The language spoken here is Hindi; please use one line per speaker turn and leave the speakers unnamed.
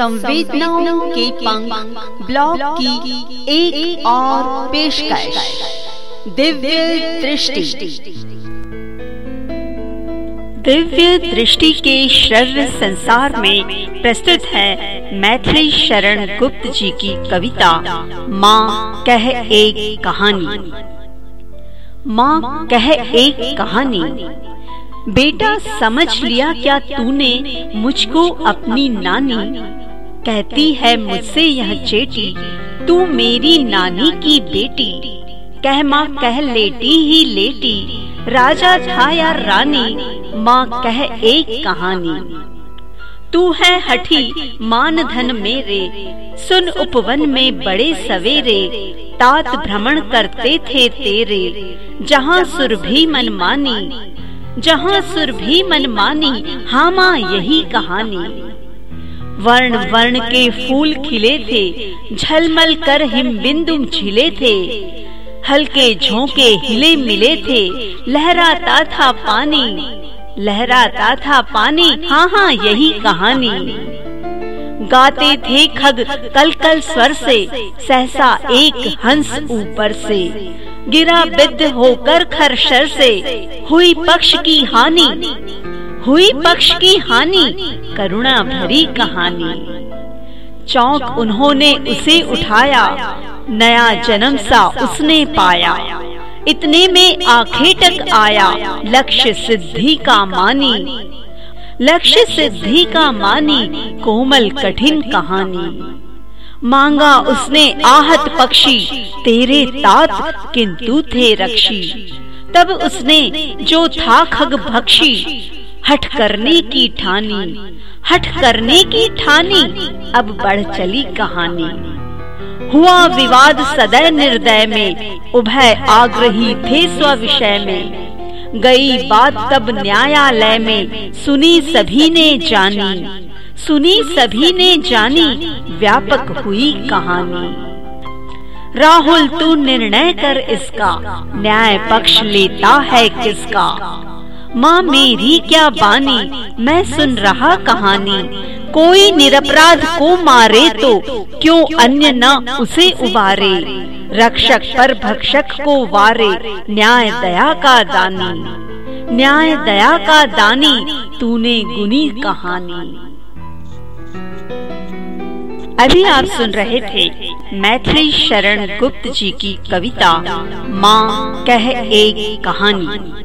संवेदनाओं के पंख ब्लॉग की एक, एक और पेशकश। दिव्य दृष्टि। दिव्य दृष्टि के श्रव्य संसार में प्रस्तुत है मैथिली शरण गुप्त जी की कविता माँ कह एक कहानी। माँ कह एक कहानी। बेटा समझ लिया क्या तूने मुझको अपनी नानी? कहती है मुझसे यह चेटी तू मेरी नानी की बेटी। कह माँ कह लेटी ही लेटी। राजा था या रानी माँ कह एक कहानी। तू है हठी मान धन मेरे। सुन उपवन में बड़े सवेरे। तात भ्रमण करते थे तेरे। जहाँ सुरभि मन मानी। जहाँ सुर भी मन मानी हाँ माँ यही कहानी। वर्ण वर्ण के फूल खिले थे, झलमल कर हिम बिंदु झिले थे, हल्के झोंके हिले मिले थे, लहराता था पानी, लहराता था पानी हाँ हाँ यही कहानी। गाते थे खग कल कल स्वर से, सहसा एक हंस ऊपर से, गिरा बिद होकर खरशर से, हुई पक्ष की हानि हुई पक्ष की हानि, करुणा भरी कहानी। चौक उन्होंने उसे उठाया, नया जन्म सा उसने पाया। इतने में आखेटक आया लक्ष्य सिद्धि का मानी। लक्ष्य सिद्धि का मानी कोमल कठिन कहानी। मांगा उसने आहत पक्षी, तेरे तात किंतु थे रक्षी। तब उसने जो था खग भक्षी हट करने की ठानी, हट करने की ठानी, अब बढ़ चली कहानी। हुआ विवाद सदै निर्दय में, उभय आग्रही थे स्व विषय में। गई बात तब न्यायालय में, सुनी सभी ने जानी, सुनी सभी ने जानी, व्यापक हुई कहानी। राहुल तू निर्णय कर इसका, न्याय पक्ष लेता है किसका? माँ मेरी क्या बानी? मैं सुन रहा कहानी। कोई निरपराध को मारे तो क्यों अन्य न उसे उबारे? रक्षक पर भक्षक को वारे, न्याय दया का दानी। न्याय दया का दानी, तूने गुनी कहानी। अभी आप सुन रहे थे मैथिली शरण गुप्त जी की कविता, माँ कह एक कहानी।